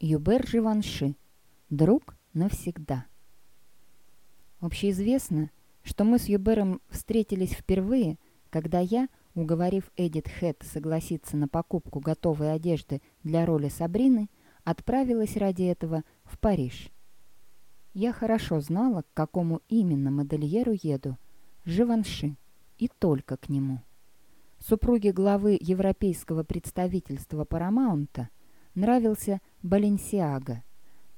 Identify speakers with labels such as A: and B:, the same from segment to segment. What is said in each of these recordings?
A: Юбер Живанши. Друг навсегда. Общеизвестно, что мы с Юбером встретились впервые, когда я, уговорив Эдит Хэт согласиться на покупку готовой одежды для роли Сабрины, отправилась ради этого в Париж. Я хорошо знала, к какому именно модельеру еду – Живанши, и только к нему. Супруге главы европейского представительства Парамаунта нравился Баленсиага,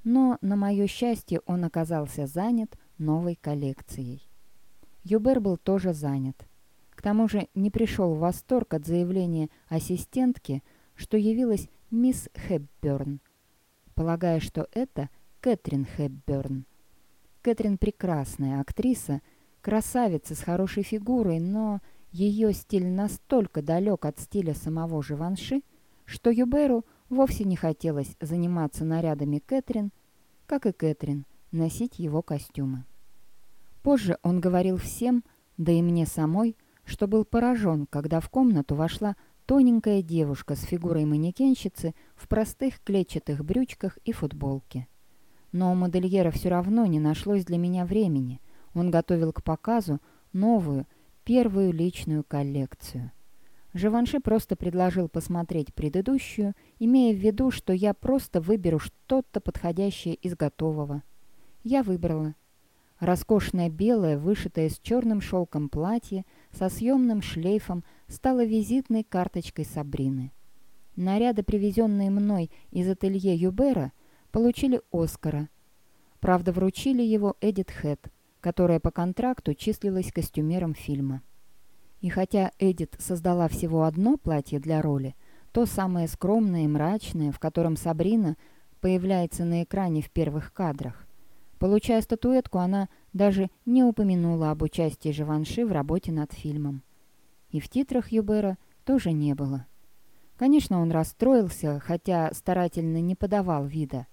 A: но, на мое счастье, он оказался занят новой коллекцией. Юбер был тоже занят. К тому же не пришел в восторг от заявления ассистентки, что явилась мисс Хэбберн, полагая, что это Кэтрин Хэбберн. Кэтрин прекрасная актриса, красавица с хорошей фигурой, но ее стиль настолько далек от стиля самого Живанши, что Юберу вовсе не хотелось заниматься нарядами Кэтрин, как и Кэтрин, носить его костюмы. Позже он говорил всем, да и мне самой, что был поражен, когда в комнату вошла тоненькая девушка с фигурой манекенщицы в простых клетчатых брючках и футболке. Но у модельера все равно не нашлось для меня времени. Он готовил к показу новую, первую личную коллекцию. Живанши просто предложил посмотреть предыдущую, имея в виду, что я просто выберу что-то подходящее из готового. Я выбрала. Роскошное белое, вышитое с черным шелком платье со съемным шлейфом стало визитной карточкой Сабрины. Наряды, привезенные мной из ателье Юбера, получили Оскара. Правда, вручили его Эдит Хэт, которая по контракту числилась костюмером фильма. И хотя Эдит создала всего одно платье для роли, то самое скромное и мрачное, в котором Сабрина появляется на экране в первых кадрах. Получая статуэтку, она даже не упомянула об участии Живанши в работе над фильмом. И в титрах Юбера тоже не было. Конечно, он расстроился, хотя старательно не подавал вида.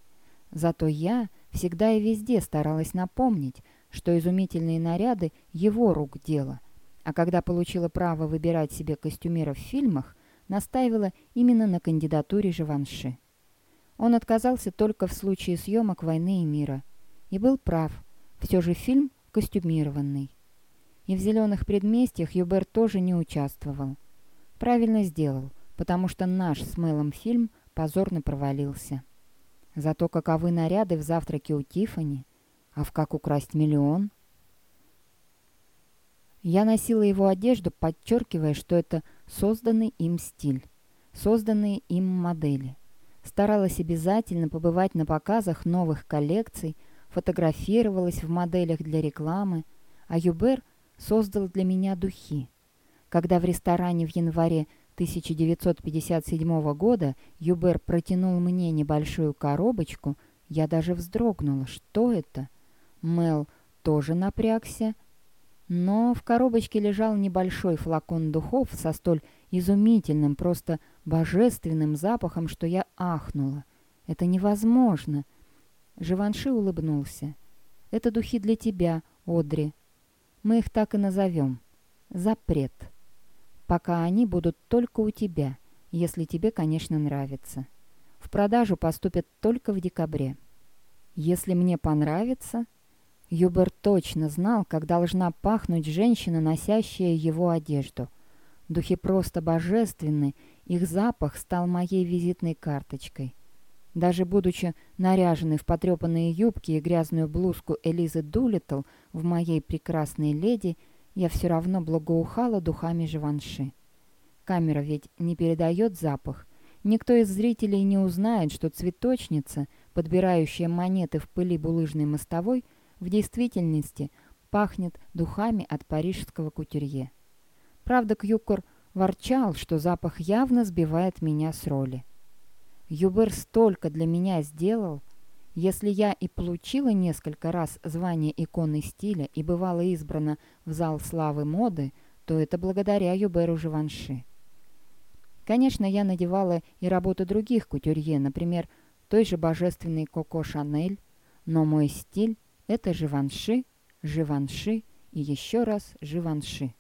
A: Зато я всегда и везде старалась напомнить, что изумительные наряды — его рук дело. А когда получила право выбирать себе костюмеров в фильмах, настаивала именно на кандидатуре Живанши. Он отказался только в случае съемок «Войны и мира». И был прав. Все же фильм костюмированный. И в «Зеленых предместьях» Юбер тоже не участвовал. Правильно сделал, потому что наш с Мелом фильм позорно провалился. Зато каковы наряды в завтраке у Тифани, а в «Как украсть миллион» Я носила его одежду, подчеркивая, что это созданный им стиль, созданные им модели. Старалась обязательно побывать на показах новых коллекций, фотографировалась в моделях для рекламы, а Юбер создал для меня духи. Когда в ресторане в январе 1957 года Юбер протянул мне небольшую коробочку, я даже вздрогнула. Что это? Мел тоже напрягся. Но в коробочке лежал небольшой флакон духов со столь изумительным, просто божественным запахом, что я ахнула. Это невозможно. Живанши улыбнулся. Это духи для тебя, Одри. Мы их так и назовем. Запрет пока они будут только у тебя, если тебе, конечно, нравится. В продажу поступят только в декабре. Если мне понравится... Юбер точно знал, как должна пахнуть женщина, носящая его одежду. Духи просто божественны, их запах стал моей визитной карточкой. Даже будучи наряженной в потрепанные юбки и грязную блузку Элизы Дулиттл в моей прекрасной леди, я все равно благоухала духами Живанши. Камера ведь не передает запах. Никто из зрителей не узнает, что цветочница, подбирающая монеты в пыли булыжной мостовой, в действительности пахнет духами от парижского кутюрье. Правда, Кьюкор ворчал, что запах явно сбивает меня с роли. Юбер столько для меня сделал, если я и получила несколько раз звание иконы стиля и бывала избрана в зал славы моды, то это благодаря Юберу Живанши. Конечно, я надевала и работы других кутюрье, например, той же божественной Коко Шанель, но мой стиль — это Живанши, Живанши и еще раз Живанши.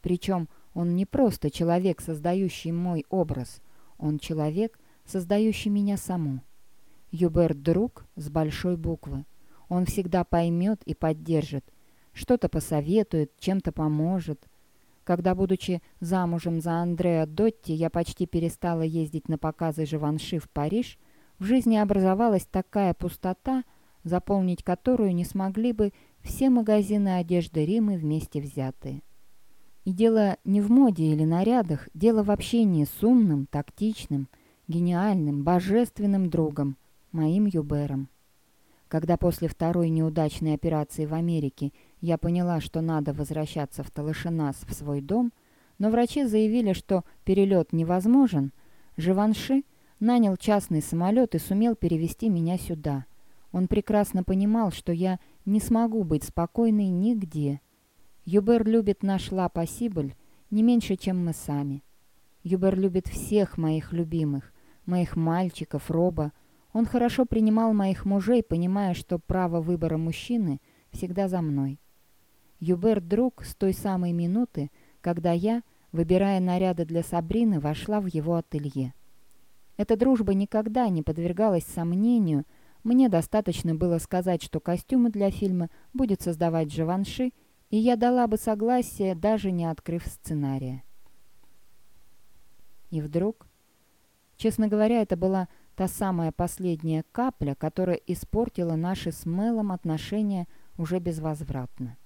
A: Причем он не просто человек, создающий мой образ, он человек, создающий меня саму. Юбер – друг с большой буквы. Он всегда поймет и поддержит, что-то посоветует, чем-то поможет. Когда, будучи замужем за Андреа Дотти, я почти перестала ездить на показы Живанши в Париж, в жизни образовалась такая пустота, заполнить которую не смогли бы все магазины одежды Римы вместе взятые. И дело не в моде или нарядах, дело в общении с умным, тактичным, гениальным, божественным другом, моим Юбером. Когда после второй неудачной операции в Америке я поняла, что надо возвращаться в Талашинас в свой дом, но врачи заявили, что перелет невозможен, Живанши нанял частный самолет и сумел перевести меня сюда. Он прекрасно понимал, что я не смогу быть спокойной нигде. Юбер любит наш Ла Пассибль не меньше, чем мы сами. Юбер любит всех моих любимых, моих мальчиков, Роба. Он хорошо принимал моих мужей, понимая, что право выбора мужчины всегда за мной. Юбер друг с той самой минуты, когда я, выбирая наряды для Сабрины, вошла в его ателье. Эта дружба никогда не подвергалась сомнению, мне достаточно было сказать, что костюмы для фильма будет создавать Живанши, и я дала бы согласие, даже не открыв сценария. И вдруг... Честно говоря, это была та самая последняя капля, которая испортила наши с Мелом отношения уже безвозвратно.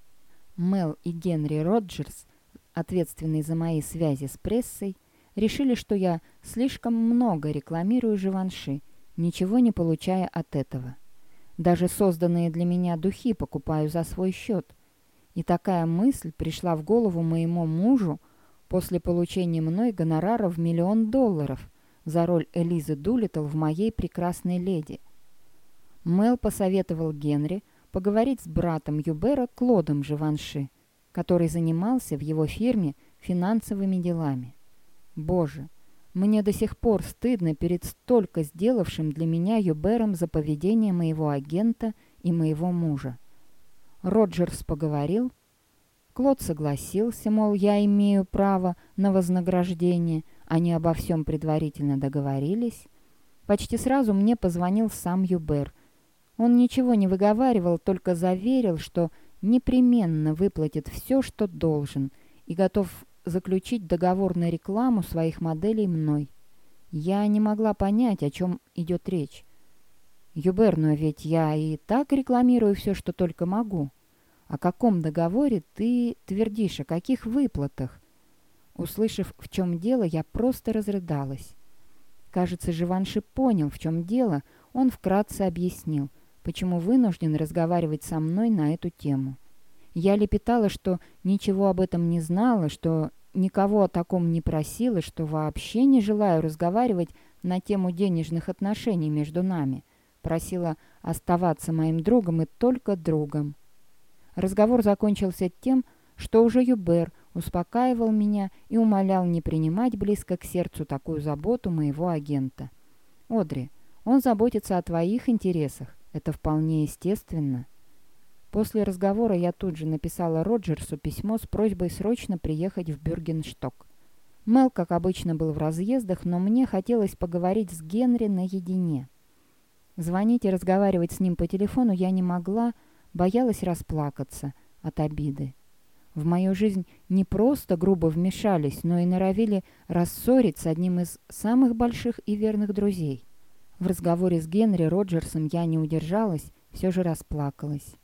A: Мел и Генри Роджерс, ответственные за мои связи с прессой, решили, что я слишком много рекламирую Живанши – ничего не получая от этого. Даже созданные для меня духи покупаю за свой счет. И такая мысль пришла в голову моему мужу после получения мной гонорара в миллион долларов за роль Элизы Дулиттл в «Моей прекрасной леди». Мел посоветовал Генри поговорить с братом Юбера Клодом Живанши, который занимался в его фирме финансовыми делами. Боже, мне до сих пор стыдно перед столько сделавшим для меня Юбером за поведение моего агента и моего мужа. Роджерс поговорил. Клод согласился, мол, я имею право на вознаграждение, они обо всем предварительно договорились. Почти сразу мне позвонил сам Юбер. Он ничего не выговаривал, только заверил, что непременно выплатит все, что должен, и готов заключить договор на рекламу своих моделей мной. Я не могла понять, о чем идет речь. Юбер, ведь я и так рекламирую все, что только могу. О каком договоре ты твердишь, о каких выплатах? Услышав, в чем дело, я просто разрыдалась. Кажется, Живанши понял, в чем дело, он вкратце объяснил, почему вынужден разговаривать со мной на эту тему. Я лепетала, что ничего об этом не знала, что никого о таком не просила, что вообще не желаю разговаривать на тему денежных отношений между нами. Просила оставаться моим другом и только другом. Разговор закончился тем, что уже Юбер успокаивал меня и умолял не принимать близко к сердцу такую заботу моего агента. «Одри, он заботится о твоих интересах. Это вполне естественно». После разговора я тут же написала Роджерсу письмо с просьбой срочно приехать в Бюргеншток. Мел, как обычно, был в разъездах, но мне хотелось поговорить с Генри наедине. Звонить и разговаривать с ним по телефону я не могла, боялась расплакаться от обиды. В мою жизнь не просто грубо вмешались, но и норовили рассорить с одним из самых больших и верных друзей. В разговоре с Генри Роджерсом я не удержалась, все же расплакалась.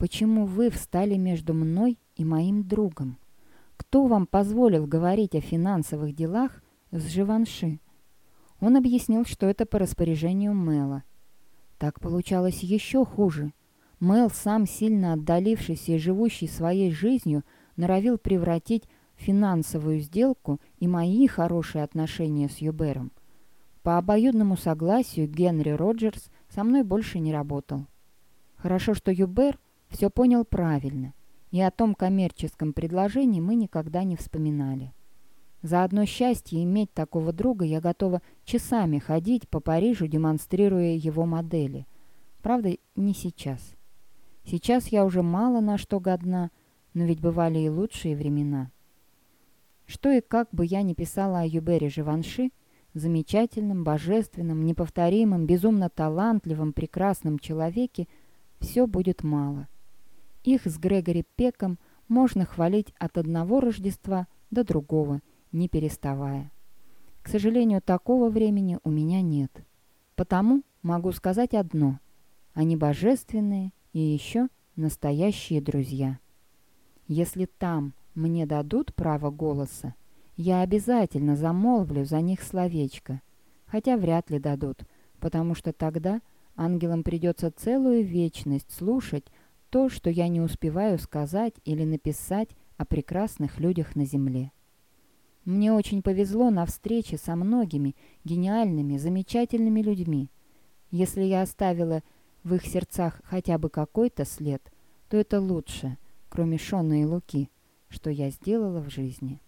A: Почему вы встали между мной и моим другом? Кто вам позволил говорить о финансовых делах с Живанши? Он объяснил, что это по распоряжению Мэла. Так получалось еще хуже. Мэл, сам сильно отдалившийся и живущий своей жизнью, норовил превратить финансовую сделку и мои хорошие отношения с Юбером. По обоюдному согласию Генри Роджерс со мной больше не работал. Хорошо, что Юбер – все понял правильно, и о том коммерческом предложении мы никогда не вспоминали. За одно счастье иметь такого друга я готова часами ходить по Парижу, демонстрируя его модели. Правда, не сейчас. Сейчас я уже мало на что годна, но ведь бывали и лучшие времена. Что и как бы я ни писала о Юбере Живанши, замечательном, божественном, неповторимом, безумно талантливом, прекрасном человеке все будет мало. Их с Грегори Пеком можно хвалить от одного Рождества до другого, не переставая. К сожалению, такого времени у меня нет. Потому могу сказать одно. Они божественные и еще настоящие друзья. Если там мне дадут право голоса, я обязательно замолвлю за них словечко, хотя вряд ли дадут, потому что тогда ангелам придется целую вечность слушать то, что я не успеваю сказать или написать о прекрасных людях на земле. Мне очень повезло на встрече со многими гениальными, замечательными людьми. Если я оставила в их сердцах хотя бы какой-то след, то это лучше, кроме Шона и Луки, что я сделала в жизни».